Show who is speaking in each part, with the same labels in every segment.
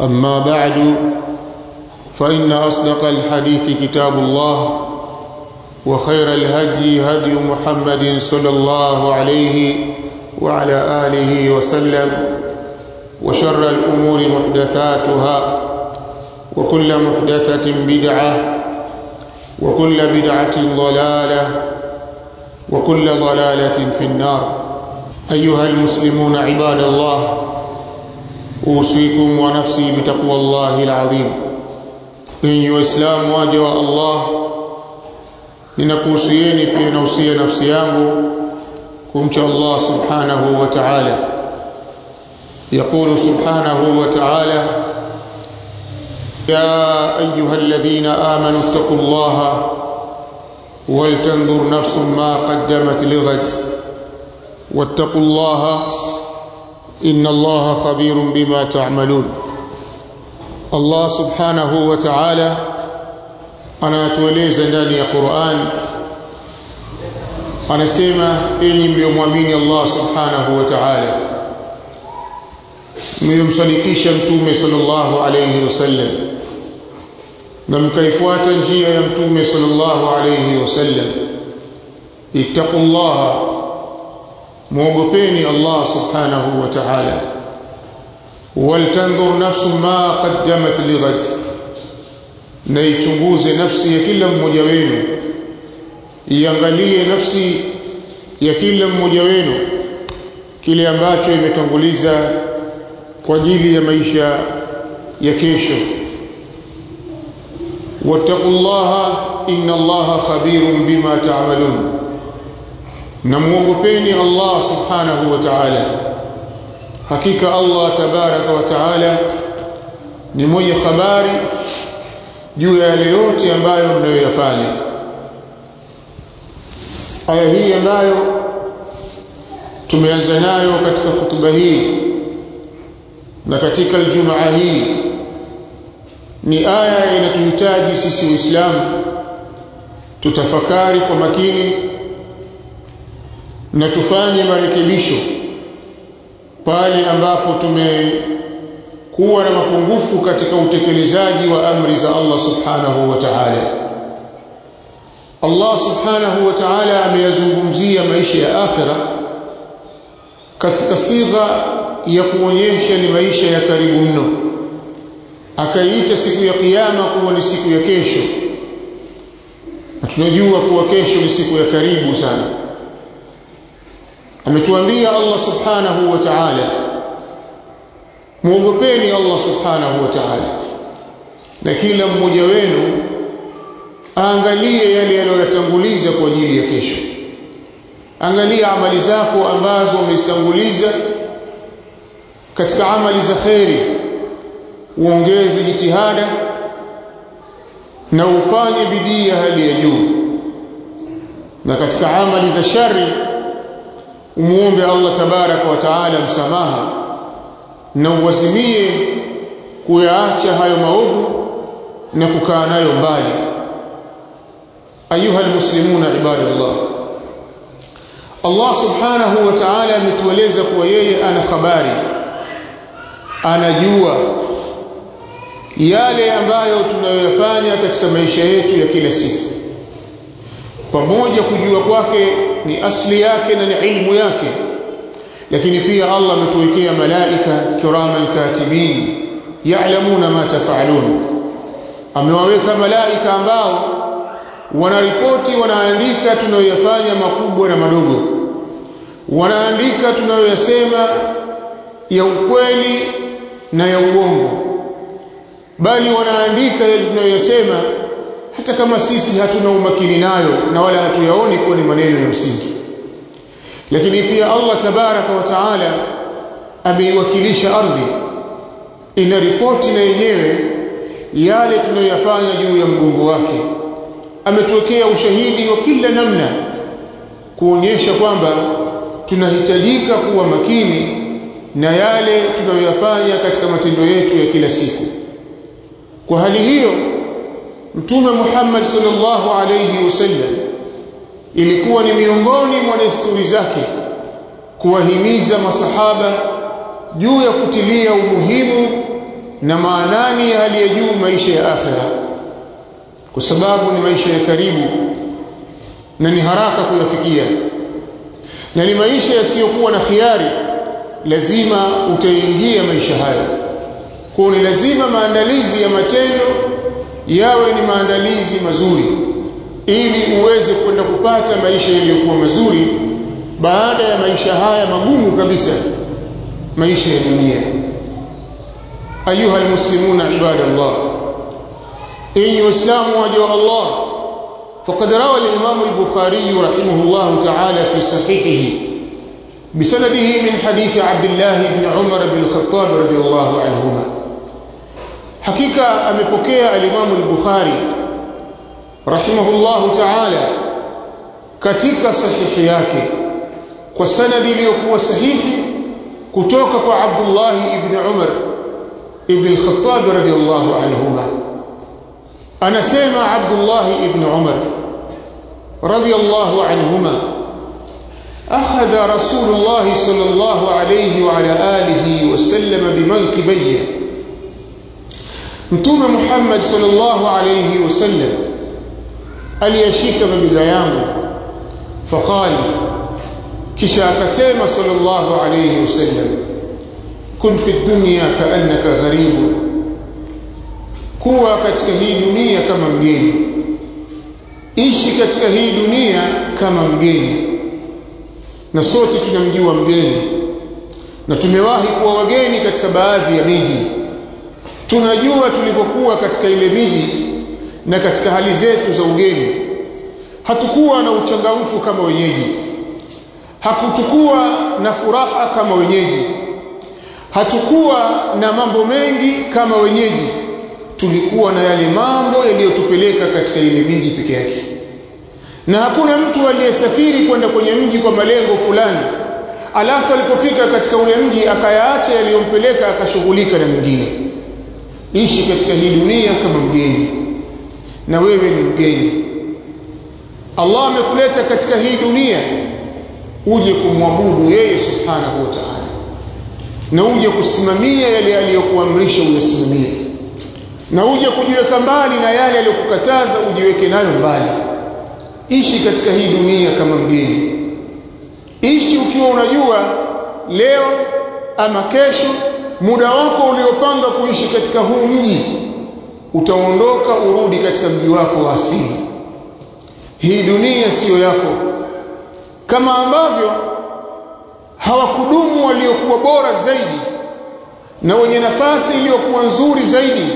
Speaker 1: أما بعد فإن أصدق الحديث كتاب الله وخير الهدي هدي محمد صلى الله عليه وعلى آله وسلم وشر الأمور محدثاتها وكل محدثة بدعة وكل بدعة ضلالة وكل ضلالة في النار. أيها المسلمون عباد الله أوصيكم ونفسي بتقوى الله العظيم. waja wa allah ninakuhusieni pia nausia nafsi yangu kumcha allah subhanahu wa ta'ala يقول سبحانه وتعالى يا أيها الذين آمنوا اتقوا الله ولتنظر نفس ما قدمت لغد. واتقوا الله إن الله خبير بما تعملون. الله سبحانه وتعالى أنا توليز داني قرآن أنا سيما إني مليوم أمين الله سبحانه وتعالى مليوم صليكي شمتوم صلى الله عليه وسلم نم كيفوات جي يمتوم صلى الله عليه وسلم اتقوا الله muogopeni Allah subhanahu wa ta'ala. Waltanzur nafsu ma qaddamat lighad na ichunguze nafsi ya kila mmoja wenu. Iangalie nafsi ya kila mmoja wenu. Kile ambacho imetanguliza kwa ajili ya maisha ya kesho. Wattaqullaha inna allaha khabirun bima ta'malun na muogopeni Allah subhanahu wa ta'ala. Hakika Allah tabaraka wa ta'ala ni mwenye habari juu ya yale yote ambayo mnayoyafanya. Aya hii ambayo tumeanza nayo katika hutuba hii na katika Ijumaa hii ni aya inatuhitaji sisi Uislamu tutafakari kwa makini na tufanye marekebisho pale ambapo tumekuwa na mapungufu katika utekelezaji wa amri za Allah subhanahu wa ta'ala. Allah subhanahu wa ta'ala ameyazungumzia maisha ya akhira katika sigha ya kuonyesha ni maisha ya karibu mno. Akaiita siku ya kiyama kuwa ni siku ya kesho. Na tunajua kuwa kesho ni siku ya karibu sana ametuambia Allah subhanahu wa ta'ala. Muogopeni Allah subhanahu wa ta'ala. Na kila mmoja wenu aangalie yale aliyoyatanguliza kwa ajili ya kesho. Angalia amali zako ambazo umezitanguliza. Katika amali za kheri uongeze jitihada na ufanye bidii ya hali ya juu. Na katika amali za shari umuombe Allah tabaraka wa taala msamaha na uwazimie kuyaacha hayo maovu na kukaa nayo mbali. Ayuha almuslimuna ibadallah. Allah subhanahu wa ta'ala ametueleza kuwa yeye ana habari anajua yale ambayo tunayoyafanya katika maisha yetu ya kila siku pamoja kujua kwake ni asli yake na ni ilmu yake. Lakini pia Allah ametuwekea malaika kiraman katibin ya'lamuna ma taf'alun. Amewaweka malaika ambao wanaripoti wanaandika tunayoyafanya makubwa na madogo. Wanaandika tunayoyasema ya ukweli na ya uongo. Bali wanaandika yale tunayoyasema hata kama sisi hatuna umakini nayo na wala hatuyaoni kuwa ni maneno ya msingi. Lakini pia Allah tabaraka wa taala ameiwakilisha ardhi. Ina ripoti na yenyewe yale tunayoyafanya juu ya mgongo wake. Ametuwekea ushahidi wa kila namna kuonyesha kwamba tunahitajika kuwa makini na yale tunayoyafanya katika matendo yetu ya kila siku. Kwa hali hiyo mtume Muhammad sallallahu alayhi wasallam ilikuwa ni miongoni mwa desturi zake kuwahimiza masahaba juu ya kutilia umuhimu na maanani ya hali ya juu maisha ya akhira kwa sababu ni maisha ya karibu na ni haraka kuyafikia. Na ni maisha yasiyokuwa na khiari lazima utaingia maisha hayo. Kwa ni lazima maandalizi ya matendo yawe ni maandalizi mazuri ili uweze kwenda kupata maisha yaliyokuwa mazuri baada ya maisha haya magumu kabisa maisha ya dunia ayuha almuslimuna ibadallah enyi waislamu waja wa Allah فقد روى الإمام البخاري رحمه الله تعالى في صحيحه بسنده من حديث عبد الله بن عمر بن الخطاب رضي الله عنهما hakika amepokea alimamu al-Bukhari rahimahullahu ta'ala katika sahihi yake kwa sanadi iliyokuwa sahihi kutoka kwa Abdullah ibn Umar ibn al-Khattab radiyallahu anhuma. Anasema Abdullah ibn Umar radiyallahu anhuma akhadha رسول الله صلى الله عليه وعلى آله وسلم bimanqibiyya mtume Muhammad sallallahu alayhi wasallam aliyashika mabega yangu faqali kisha akasema sallallahu alayhi wasallam kun fi dunya kaannaka gharibu kuwa katika hii dunia kama mgeni ishi katika hii dunia kama mgeni. Na sote tunamjua mgeni na tumewahi kuwa wageni katika baadhi ya miji tunajua tulipokuwa katika ile miji na katika hali zetu za ugeni. Hatukuwa na uchangamfu kama wenyeji. Hakutukuwa na furaha kama wenyeji. Hatukuwa na mambo mengi kama wenyeji. Tulikuwa na yale mambo yaliyotupeleka katika ile miji peke yake. Na hakuna mtu aliyesafiri kwenda kwenye mji kwa malengo fulani. Alafu alipofika katika ule mji akayaacha yaliyompeleka akashughulika na mengine ishi katika hii dunia kama mgeni. Na wewe ni mgeni. Allah amekuleta katika hii dunia uje kumwabudu yeye subhanahu wa ta'ala. Na uje kusimamia yale aliyokuamrisha uyasimamie. Na uje kujiweka mbali na yale aliyokukataza ujiweke nayo mbali. Ishi katika hii dunia kama mgeni. Ishi ukiwa unajua leo ama kesho muda wako uliopanga kuishi katika huu mji utaondoka urudi katika mji wako wa asili. Hii dunia siyo yako. Kama ambavyo hawakudumu waliokuwa bora zaidi na wenye nafasi iliyokuwa nzuri zaidi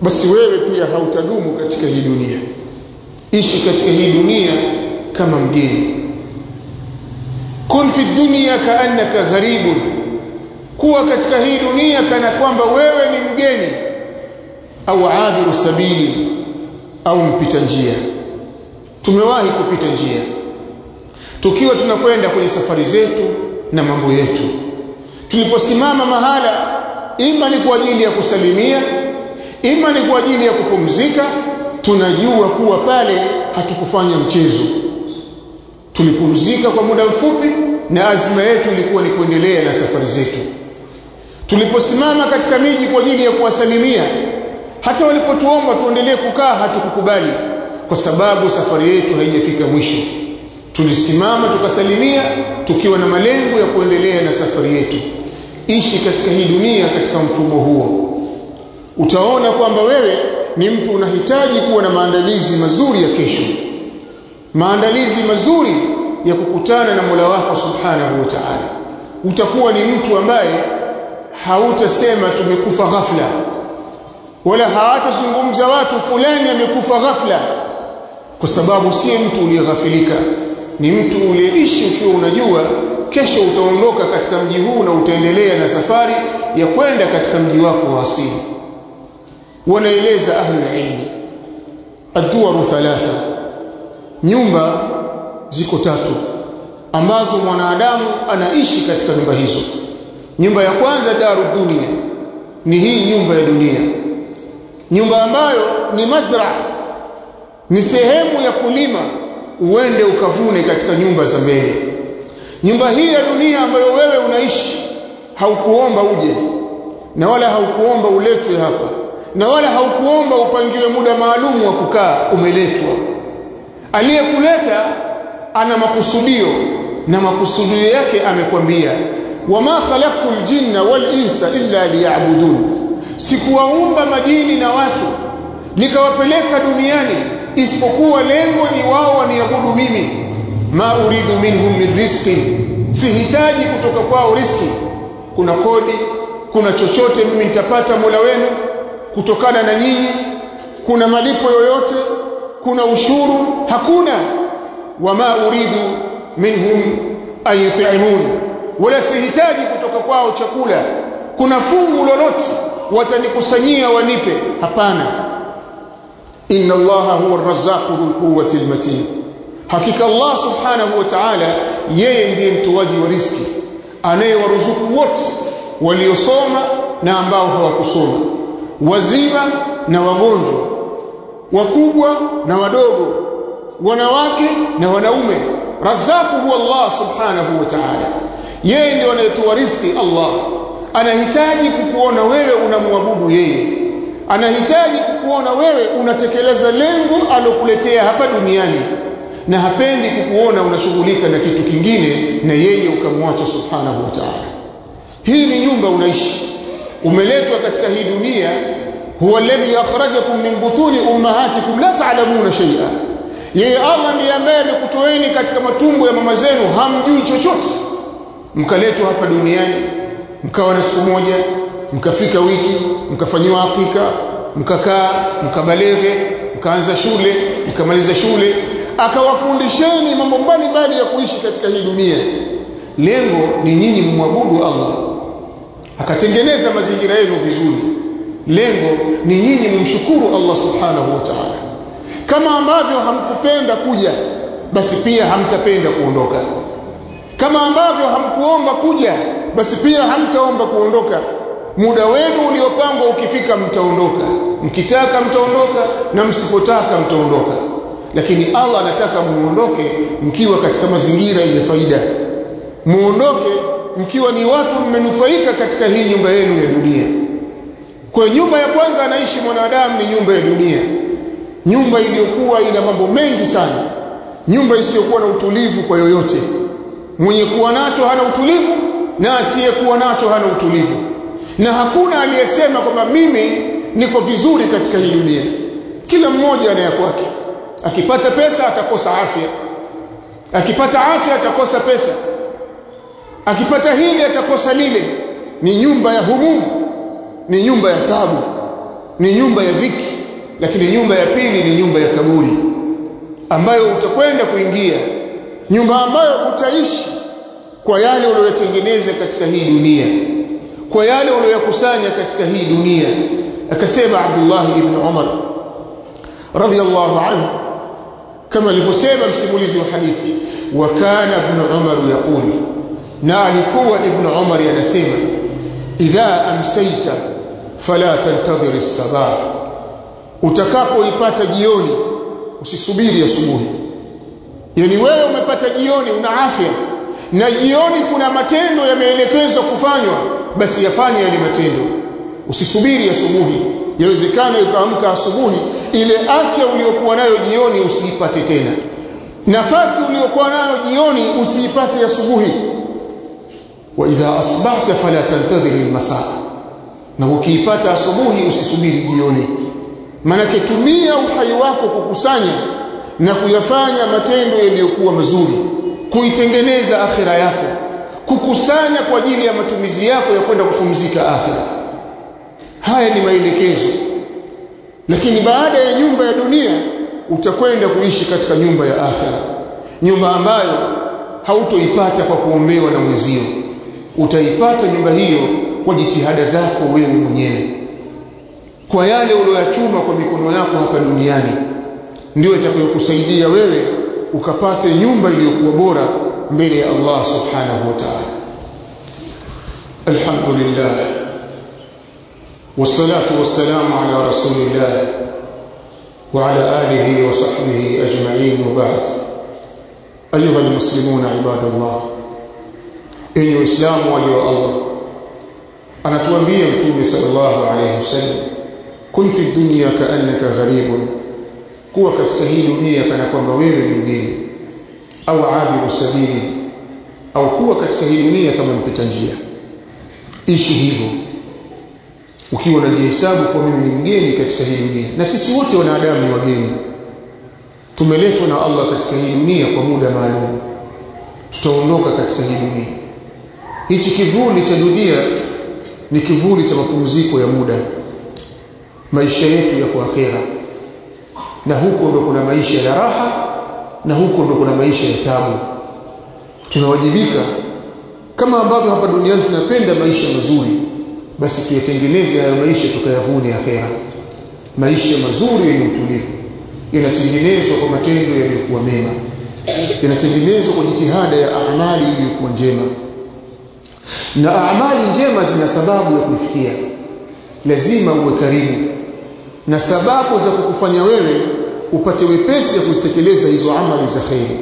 Speaker 1: basi wewe pia hautadumu katika hii dunia. Ishi katika hii dunia kama mgeni. Kun fi dunya kaannaka gharibun kuwa katika hii dunia kana kwamba wewe ni mgeni au adhiru sabili au mpita njia. Tumewahi kupita njia. Tukiwa tunakwenda kwenye safari zetu na mambo yetu. Tuliposimama mahala ima ni kwa ajili ya kusalimia ima ni kwa ajili ya kupumzika tunajua kuwa pale hatukufanya mchezo. Tulipumzika kwa muda mfupi na azma yetu ilikuwa ni kuendelea na safari zetu tuliposimama katika miji kwa ajili ya kuwasalimia hata walipotuomba tuendelee kukaa hatukukubali kwa sababu safari yetu haijafika mwisho. Tulisimama tukasalimia tukiwa na malengo ya kuendelea na safari yetu. Ishi katika hii dunia katika mfumo huo. Utaona kwamba wewe ni mtu unahitaji kuwa na maandalizi mazuri ya kesho. Maandalizi mazuri ya kukutana na Mola wako Subhanahu wa Ta'ala. Utakuwa ni mtu ambaye hautasema tumekufa ghafla wala hawatazungumza watu fulani amekufa ghafla kwa sababu si mtu uliyeghafilika ni mtu uliyeishi ukiwa unajua kesho utaondoka katika mji huu na utaendelea na safari ya kwenda katika mji wako wa asili. Wanaeleza ahli ilmi adwaru thalatha nyumba ziko tatu ambazo mwanadamu anaishi katika nyumba hizo nyumba ya kwanza daru dunia ni hii nyumba ya dunia. Nyumba ambayo ni mazra ni sehemu ya kulima uende ukavune katika nyumba za mbele. Nyumba hii ya dunia ambayo wewe unaishi haukuomba uje na wala haukuomba uletwe hapa na wala haukuomba upangiwe muda maalum wa kukaa umeletwa. Aliyekuleta ana makusudio na makusudio yake amekwambia wama khalaqtu jinna walinsa illa liya'budun sikuwaumba majini na watu nikawapeleka duniani isipokuwa lengo ni wao waniabudu mimi. Ma uridu minhum min rizqin sihitaji kutoka kwao riski kuna kodi kuna chochote mimi nitapata Mola wenu kutokana na nyinyi. Kuna malipo yoyote kuna ushuru hakuna. Wama uridu minhum an yut'imun wala sihitaji kutoka kwao chakula. Kuna fungu lolote watanikusanyia wanipe? Hapana. Inna allaha huwa arrazzaqu dhul quwwati al-matin. Hakika allah subhanahu wa ta'ala yeye ndiye mtoaji wa riski anayewaruzuku wote waliosoma na ambao hawakusoma. Wazima na wagonjwa wakubwa na wadogo wanawake na wanaume. Razaku huwa Allah subhanahu wa ta'ala yeye anayetoa riziki Allah. Anahitaji kukuona wewe unamwabudu yeye. Anahitaji kukuona wewe unatekeleza lengo alokuletea hapa duniani. Na hapendi kukuona unashughulika na kitu kingine na yeye ukamwacha subhanahu wa ta'ala. Hii ni nyumba unaishi. Umeletwa katika hii dunia. Huwa alladhi akhrajakum min butuni ummahatikum la ta'lamuna shay'a yeye Allah ndiye ambaye amekutoeni katika matumbo ya mama zenu. Hamjui chochote mkaletwa hapa duniani mkawa na siku moja mkafika wiki mkafanyiwa hakika mkakaa mkabalege mkaanza shule mkamaliza shule akawafundisheni mambo mbalimbali ya kuishi katika hii dunia. Lengo ni nyinyi mumwabudu Allah. Akatengeneza mazingira yenu vizuri. Lengo ni nyinyi mumshukuru Allah subhanahu wa ta'ala. Kama ambavyo hamkupenda kuja basi pia hamtapenda kuondoka kama ambavyo hamkuomba kuja basi pia hamtaomba kuondoka. Muda wenu uliopangwa ukifika mtaondoka. Mkitaka mtaondoka na msipotaka mtaondoka. Lakini Allah anataka muondoke mkiwa katika mazingira yenye faida. Muondoke mkiwa ni watu mmenufaika katika hii nyumba yenu ya dunia. Kwa nyumba ya kwanza anaishi mwanadamu ni nyumba ya dunia. Nyumba iliyokuwa ina mambo mengi sana. Nyumba isiyokuwa na utulivu kwa yoyote mwenye kuwa nacho hana utulivu na asiyekuwa nacho hana utulivu. Na hakuna aliyesema kwamba mimi niko vizuri katika hii dunia. Kila mmoja ana yake akipata pesa atakosa afya. Akipata afya atakosa pesa. Akipata hili atakosa lile. Ni nyumba ya humu ni nyumba ya tabu ni nyumba ya viki lakini nyumba ya pili ni nyumba ya kaburi ambayo utakwenda kuingia nyumba ambayo utaishi kwa yale uliyotengeneza katika hii dunia kwa yale uliyokusanya katika hii dunia. Akasema Abdullah ibn Umar radiyallahu anhu kama alivyosema msimulizi wa hadithi wa kana ibn Umar yaqul na alikuwa ibn Umar anasema idha amsayta fala tantadhir as-sabah. Utakapoipata jioni usisubiri asubuhi yani wewe umepata jioni una afya. Na jioni kuna matendo yameelekezwa kufanywa basi yafanye yale matendo. Usisubiri asubuhi. Yawezekana ukaamka asubuhi ile afya uliyokuwa nayo jioni usiipate tena. Nafasi uliyokuwa nayo jioni usiipate asubuhi. Wa idha asbahta fala tantadhir almasa. Na ukiipata asubuhi usisubiri jioni. Manake tumia uhai wako kukusanya na kuyafanya matendo yaliyokuwa mazuri kuitengeneza akhira yako kukusanya kwa ajili ya matumizi yako ya kwenda kupumzika akhira. Haya ni maelekezo. Lakini baada ya nyumba ya dunia utakwenda kuishi katika nyumba ya akhira. Nyumba ambayo hautoipata kwa kuombewa na mwenzio. Utaipata nyumba hiyo kwa jitihada zako wewe mwenyewe. Kwa yale uliyoyachuma kwa mikono yako hapa duniani ndio itakayokusaidia wewe ukapate nyumba iliyokuwa bora mbele ya Allah subhanahu wa ta'ala alhamdulillah والصلاه والسلام على رسول الله وعلى اله وصحبه اجمعين وبعد ايها المسلمون عباد الله ايها الاسلام وايها الله anatuambia mtume sallallahu alayhi wasallam kun fi dunya ka'annaka gharibun kuwa katika hii dunia kana kwamba wewe ni mgeni au abiru sabili au kuwa katika hii dunia kama mpita njia. Ishi hivyo. Ukiwa unajihesabu kwa mimi ni mgeni katika hii dunia na sisi wote wanadamu ni wageni. Tumeletwa na Allah katika hii dunia kwa muda maalum. Tutaondoka katika hii dunia. Hichi kivuli cha dunia ni kivuli cha mapumziko ya muda. Maisha yetu ya kwa akhera na huko ndo kuna maisha ya raha na huko ndo kuna maisha ya tabu. Tunawajibika. Kama ambavyo hapa duniani tunapenda maisha mazuri basi tuyatengeneze hayo maisha tukayavune akhera. Maisha mazuri yenye utulivu. Yanatengenezwa kwa matendo yaliyokuwa mema. Yanatengenezwa kwa jitihada ya amali iliyokuwa njema. Na amali njema zina sababu ya kufikia lazima uwe karibu na sababu za kukufanya wewe upate wepesi ya kuzitekeleza hizo amali za khairi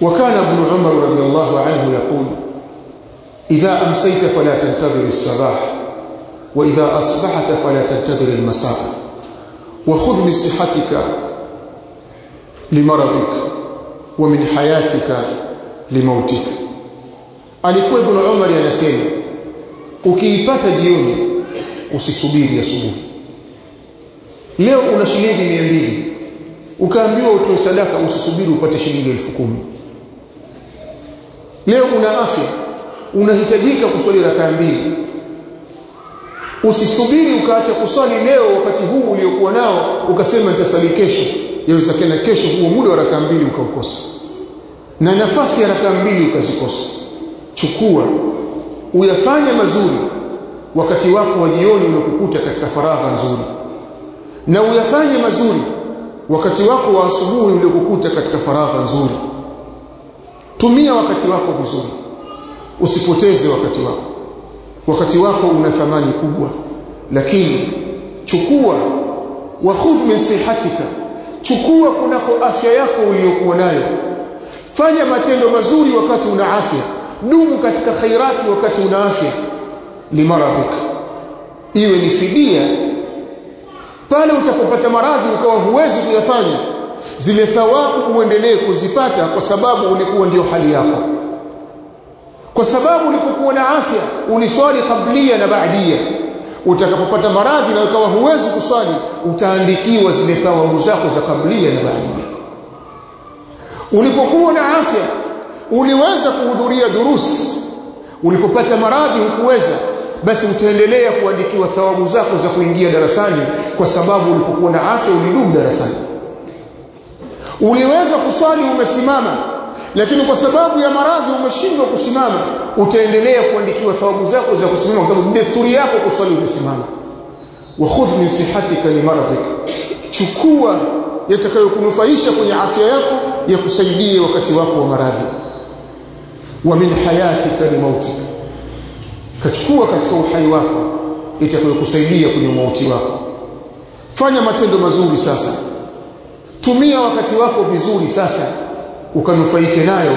Speaker 1: wakana ibn umar radiyallahu anhu yaqul idha amsayta fala tantadhir as-sabah wa idha asbahta fala tantadhir al-masa wa khudh min sihhatika limaradika wa min hayatika limautika alikuwa ibn umar anasema ukiipata jioni usisubiri asubuhi leo una shilingi 200 ukaambiwa utoe sadaka usisubiri upate shilingi elfu kumi. Leo una afya unahitajika kuswali rakaa mbili. Usisubiri ukaacha kuswali leo wakati huu uliokuwa nao ukasema nitasali kesho. Yawezekana kesho huo muda wa rakaa mbili ukaukosa. Na nafasi ya rakaa mbili ukazikosa. Chukua uyafanye mazuri wakati wako wa jioni unakukuta katika faragha nzuri na uyafanye mazuri wakati wako wa asubuhi uliokukuta katika faragha nzuri. Tumia wakati wako vizuri. Usipoteze wakati wako. Wakati wako una thamani kubwa. Lakini chukua wa khudh min sihatika. Chukua kunako afya yako uliyokuwa nayo. Fanya matendo mazuri wakati una afya. Dumu katika khairati wakati una afya. Limaradhika. Iwe ni fidia pale utakopata maradhi ukawa huwezi kuyafanya zile thawabu uendelee kuzipata kwa sababu ulikuwa ndio hali yako. Kwa sababu ulipokuwa na afya uliswali kablia na baadia utakapopata maradhi na ukawa huwezi kuswali utaandikiwa zile thawabu zako za kablia na baadia ulipokuwa na afya uliweza kuhudhuria durusi. Ulipopata maradhi hukuweza basi utaendelea kuandikiwa thawabu zako za kuingia darasani kwa sababu ulipokuwa na afya ulidumu darasani. Uliweza kuswali umesimama lakini kwa sababu ya maradhi umeshindwa kusimama utaendelea kuandikiwa thawabu zako za kusimama kwa sababu desturi yako kuswali umesimama. Wa khudh min sihatika li maradik chukua yatakayokunufaisha kwenye afya yako ya kusaidia wakati wako wa maradhi. Wa min hayatika li mautika kachukua katika uhai wako itakayokusaidia kwenye mauti wako. Fanya matendo mazuri sasa. Tumia wakati wako vizuri sasa ukanufaike nayo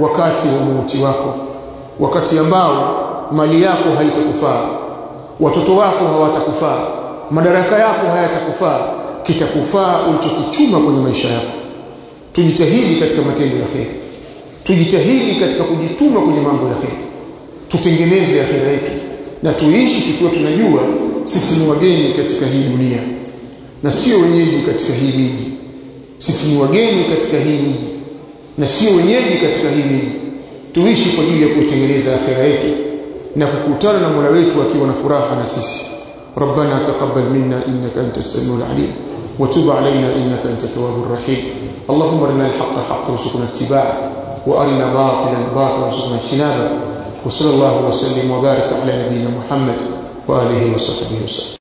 Speaker 1: wakati wa mauti wako. Wakati ambao mali yako haitakufaa watoto wako hawatakufaa madaraka yako hayatakufaa kitakufaa ulichokichuma kwenye maisha yako. Tujitahidi katika matendo ya heri. Tujitahidi katika kujituma kwenye mambo ya kheri tutengeneze akhira yetu na tuishi tukiwa tunajua sisi ni wageni katika hii dunia na sio wenyeji katika hii miji sisi ni wageni katika hii miji na sio wenyeji katika hii miji tuishi kwa ajili ya kuitengeneza akhira yetu na kukutana na Mola wetu akiwa na furaha na sisi ربنا تقبل منا انك انت السميع العليم وتب علينا انك انت التواب الرحيم اللهم ارنا الحق حقا وارزقنا اتباعه وارنا باطلا باطلا وارزقنا اجتنابه وصلى الله وسلم وبارك على نبينا محمد وآله وصحبه وسلم.